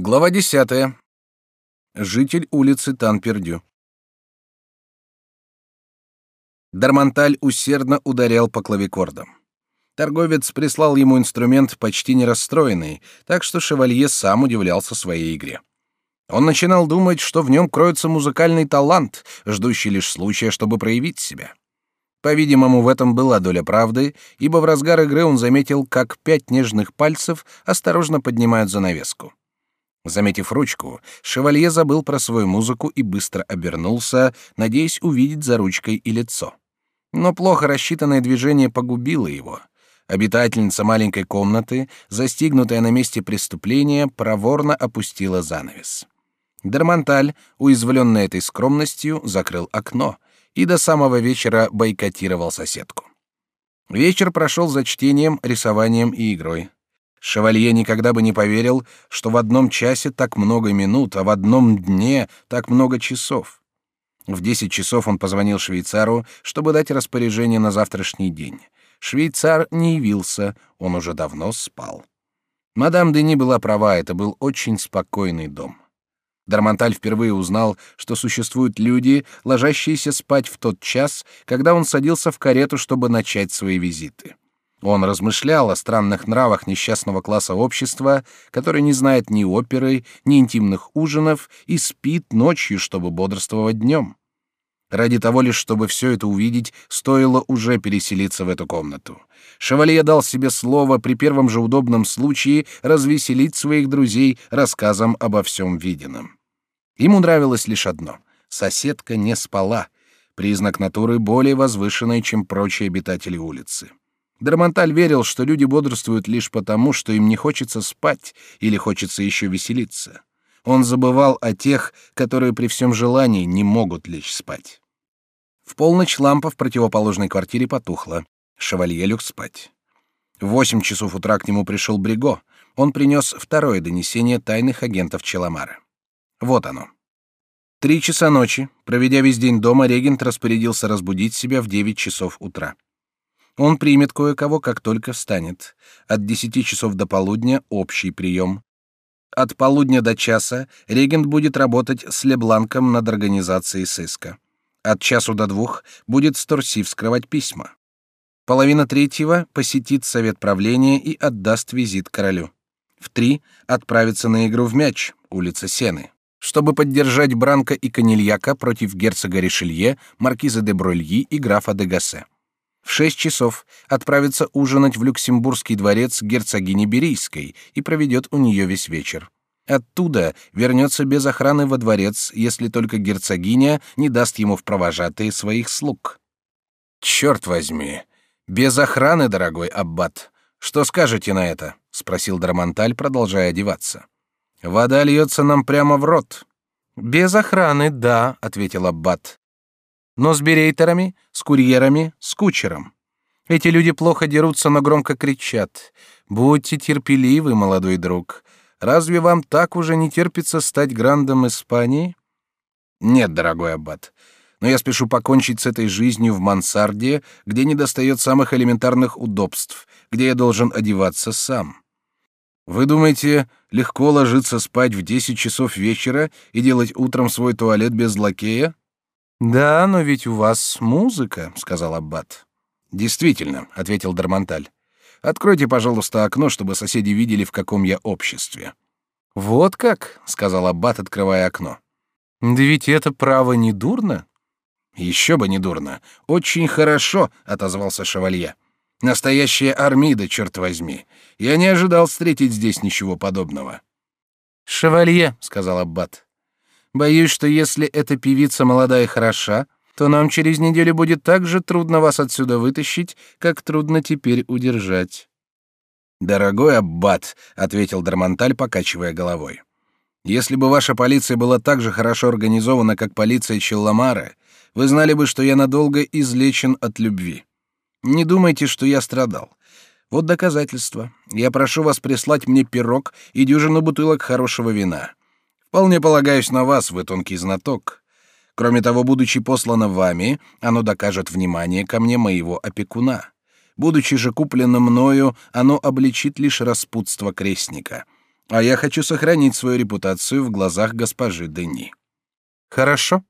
Глава 10. Житель улицы Танпердю. Дармонталь усердно ударял по клавикордам. Торговец прислал ему инструмент почти не расстроенный, так что шевалье сам удивлялся своей игре. Он начинал думать, что в нем кроется музыкальный талант, ждущий лишь случая, чтобы проявить себя. По-видимому, в этом была доля правды, ибо в разгар игры он заметил, как пять нежных пальцев осторожно поднимают занавеску. Заметив ручку, шевалье забыл про свою музыку и быстро обернулся, надеясь увидеть за ручкой и лицо. Но плохо рассчитанное движение погубило его. Обитательница маленькой комнаты, застигнутая на месте преступления, проворно опустила занавес. Дерманталь, уязвленный этой скромностью, закрыл окно и до самого вечера бойкотировал соседку. Вечер прошел за чтением, рисованием и игрой. Шевалье никогда бы не поверил, что в одном часе так много минут, а в одном дне так много часов. В десять часов он позвонил швейцару, чтобы дать распоряжение на завтрашний день. Швейцар не явился, он уже давно спал. Мадам Дени была права, это был очень спокойный дом. Дармонталь впервые узнал, что существуют люди, ложащиеся спать в тот час, когда он садился в карету, чтобы начать свои визиты. Он размышлял о странных нравах несчастного класса общества, который не знает ни оперы, ни интимных ужинов и спит ночью, чтобы бодрствовать днем. Ради того лишь, чтобы все это увидеть, стоило уже переселиться в эту комнату. Шевалье дал себе слово при первом же удобном случае развеселить своих друзей рассказом обо всем виденном. Ему нравилось лишь одно — соседка не спала, признак натуры более возвышенной, чем прочие обитатели улицы. Драмонталь верил, что люди бодрствуют лишь потому, что им не хочется спать или хочется еще веселиться. Он забывал о тех, которые при всем желании не могут лечь спать. В полночь лампа в противоположной квартире потухла. Шевалье лег спать. В восемь часов утра к нему пришел Бриго. Он принес второе донесение тайных агентов Челомара. Вот оно. Три часа ночи, проведя весь день дома, регент распорядился разбудить себя в девять часов утра. Он примет кое-кого, как только встанет. От десяти часов до полудня — общий прием. От полудня до часа регент будет работать с Лебланком над организацией сыска. От часу до двух будет Сторси вскрывать письма. Половина третьего посетит совет правления и отдаст визит королю. В три отправится на игру в мяч, улица Сены, чтобы поддержать Бранко и Канильяка против герцога Ришелье, маркиза де Брольи и графа де Гассе в шесть часов отправится ужинать в Люксембургский дворец герцогини Берийской и проведет у нее весь вечер. Оттуда вернется без охраны во дворец, если только герцогиня не даст ему в провожатые своих слуг. Черт возьми, без охраны, дорогой аббат. Что скажете на это? – спросил Драмонталь, продолжая одеваться. Вода льется нам прямо в рот. Без охраны, да, ответил аббат но с берейтерами, с курьерами, с кучером. Эти люди плохо дерутся, но громко кричат. Будьте терпеливы, молодой друг. Разве вам так уже не терпится стать грандом Испании? Нет, дорогой аббат. Но я спешу покончить с этой жизнью в мансарде, где не достает самых элементарных удобств, где я должен одеваться сам. Вы думаете, легко ложиться спать в десять часов вечера и делать утром свой туалет без лакея? Да, но ведь у вас музыка, сказал аббат. Действительно, ответил Дармонталь. Откройте, пожалуйста, окно, чтобы соседи видели, в каком я обществе. Вот как, сказал аббат, открывая окно. Да ведь это право не дурно. Еще бы не дурно. Очень хорошо, отозвался шевалье. Настоящая армида, черт возьми. Я не ожидал встретить здесь ничего подобного. Шевалье, сказал аббат. Боюсь, что если эта певица молодая и хороша, то нам через неделю будет так же трудно вас отсюда вытащить, как трудно теперь удержать. Дорогой аббат, ответил Дармонталь, покачивая головой. Если бы ваша полиция была так же хорошо организована, как полиция Челламара, вы знали бы, что я надолго излечен от любви. Не думайте, что я страдал. Вот доказательство. Я прошу вас прислать мне пирог и дюжину бутылок хорошего вина. Вполне полагаюсь на вас, вы тонкий знаток. Кроме того, будучи послано вами, оно докажет внимание ко мне моего опекуна. Будучи же куплено мною, оно обличит лишь распутство крестника. А я хочу сохранить свою репутацию в глазах госпожи Дени. Хорошо.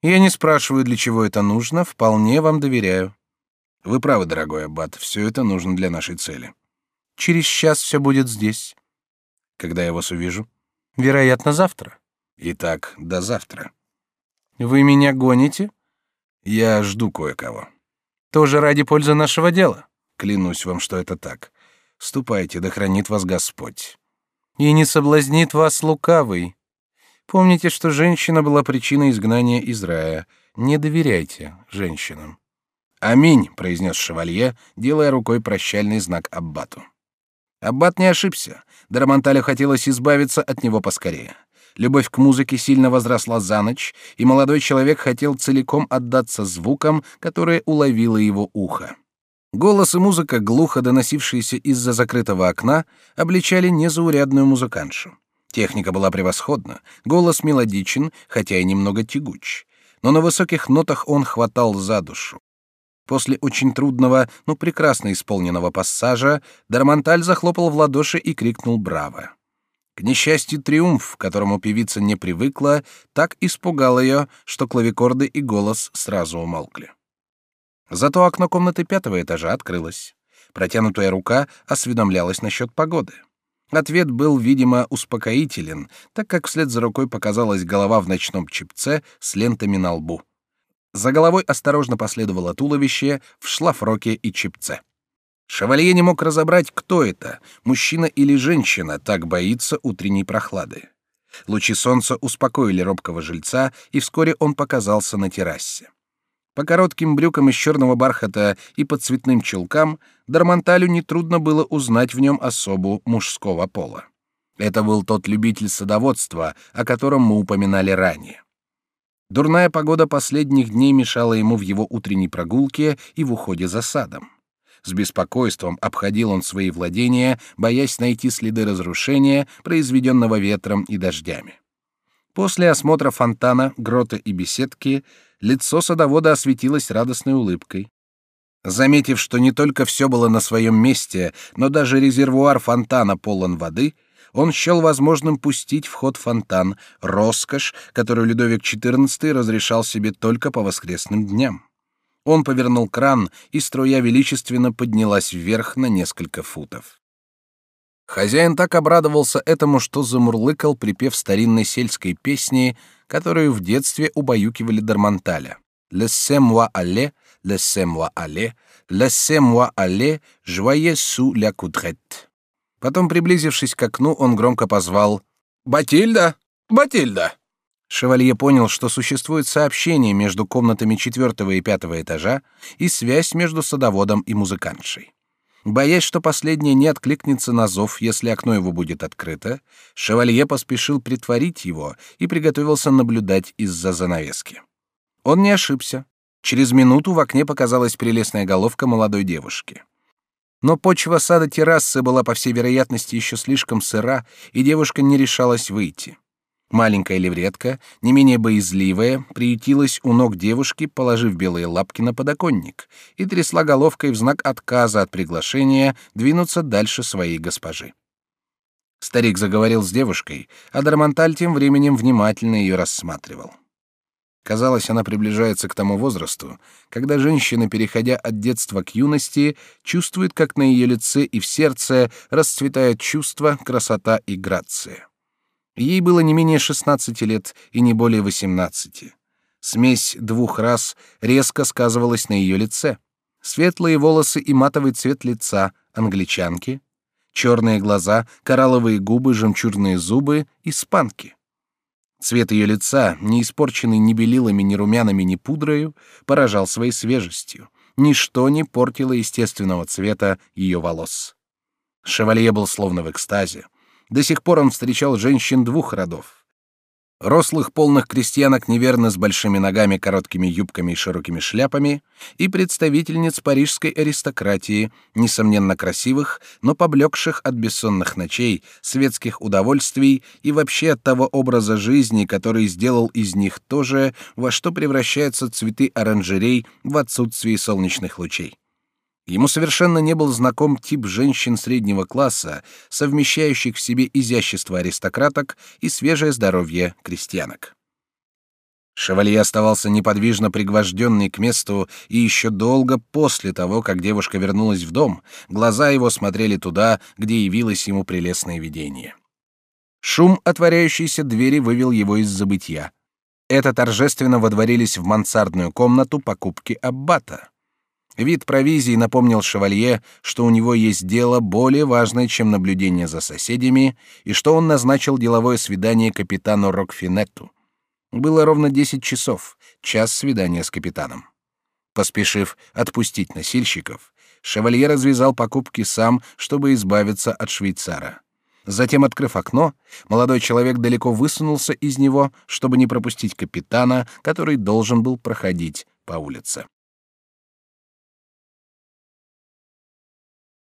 Я не спрашиваю, для чего это нужно, вполне вам доверяю. Вы правы, дорогой аббат, все это нужно для нашей цели. Через час все будет здесь. Когда я вас увижу? Вероятно, завтра. Итак, до завтра. Вы меня гоните? Я жду кое-кого. Тоже ради пользы нашего дела. Клянусь вам, что это так. Ступайте, да хранит вас Господь. И не соблазнит вас лукавый. Помните, что женщина была причиной изгнания из рая. Не доверяйте женщинам. Аминь, произнес шевалье, делая рукой прощальный знак аббату. Аббат не ошибся. Дарамонталю хотелось избавиться от него поскорее. Любовь к музыке сильно возросла за ночь, и молодой человек хотел целиком отдаться звукам, которые уловило его ухо. Голос и музыка, глухо доносившиеся из-за закрытого окна, обличали незаурядную музыкантшу. Техника была превосходна, голос мелодичен, хотя и немного тягуч, но на высоких нотах он хватал за душу. После очень трудного, но прекрасно исполненного пассажа Дармонталь захлопал в ладоши и крикнул «Браво!». К несчастью, триумф, к которому певица не привыкла, так испугал ее, что клавикорды и голос сразу умолкли. Зато окно комнаты пятого этажа открылось. Протянутая рука осведомлялась насчет погоды. Ответ был, видимо, успокоителен, так как вслед за рукой показалась голова в ночном чепце с лентами на лбу. За головой осторожно последовало туловище в шлафроке и чепце. Шевалье не мог разобрать, кто это, мужчина или женщина, так боится утренней прохлады. Лучи солнца успокоили робкого жильца, и вскоре он показался на террасе. По коротким брюкам из черного бархата и по цветным чулкам Дармонталю нетрудно было узнать в нем особу мужского пола. Это был тот любитель садоводства, о котором мы упоминали ранее. Дурная погода последних дней мешала ему в его утренней прогулке и в уходе за садом. С беспокойством обходил он свои владения, боясь найти следы разрушения, произведенного ветром и дождями. После осмотра фонтана, грота и беседки лицо садовода осветилось радостной улыбкой. Заметив, что не только все было на своем месте, но даже резервуар фонтана полон воды — он счел возможным пустить в ход фонтан, роскошь, которую Людовик XIV разрешал себе только по воскресным дням. Он повернул кран, и струя величественно поднялась вверх на несколько футов. Хозяин так обрадовался этому, что замурлыкал припев старинной сельской песни, которую в детстве убаюкивали Дармонталя. «Laissez-moi aller, laissez-moi aller, laissez-moi aller, joyeux sous la coudrette». Потом, приблизившись к окну, он громко позвал «Батильда! Батильда!». Шевалье понял, что существует сообщение между комнатами четвертого и пятого этажа и связь между садоводом и музыкантшей. Боясь, что последняя не откликнется на зов, если окно его будет открыто, шевалье поспешил притворить его и приготовился наблюдать из-за занавески. Он не ошибся. Через минуту в окне показалась прелестная головка молодой девушки. Но почва сада террасы была, по всей вероятности, еще слишком сыра, и девушка не решалась выйти. Маленькая левретка, не менее боязливая, приютилась у ног девушки, положив белые лапки на подоконник, и трясла головкой в знак отказа от приглашения двинуться дальше своей госпожи. Старик заговорил с девушкой, а Дармонталь тем временем внимательно ее рассматривал. Казалось, она приближается к тому возрасту, когда женщина, переходя от детства к юности, чувствует, как на ее лице и в сердце расцветают чувства, красота и грация. Ей было не менее 16 лет и не более 18. Смесь двух рас резко сказывалась на ее лице. Светлые волосы и матовый цвет лица англичанки, черные глаза, коралловые губы, жемчужные зубы испанки. Цвет ее лица, не испорченный ни белилами, ни румянами, ни пудрою, поражал своей свежестью. Ничто не портило естественного цвета ее волос. Шевалье был словно в экстазе. До сих пор он встречал женщин двух родов. Рослых полных крестьянок неверно с большими ногами, короткими юбками и широкими шляпами, и представительниц парижской аристократии, несомненно красивых, но поблекших от бессонных ночей, светских удовольствий и вообще от того образа жизни, который сделал из них то же, во что превращаются цветы оранжерей в отсутствии солнечных лучей. Ему совершенно не был знаком тип женщин среднего класса, совмещающих в себе изящество аристократок и свежее здоровье крестьянок. Шевалье оставался неподвижно пригвожденный к месту, и еще долго после того, как девушка вернулась в дом, глаза его смотрели туда, где явилось ему прелестное видение. Шум отворяющейся двери вывел его из забытья. Это торжественно водворились в мансардную комнату покупки аббата. Вид провизии напомнил шевалье, что у него есть дело более важное, чем наблюдение за соседями, и что он назначил деловое свидание капитану Рокфинетту. Было ровно десять часов, час свидания с капитаном. Поспешив отпустить носильщиков, шевалье развязал покупки сам, чтобы избавиться от швейцара. Затем, открыв окно, молодой человек далеко высунулся из него, чтобы не пропустить капитана, который должен был проходить по улице.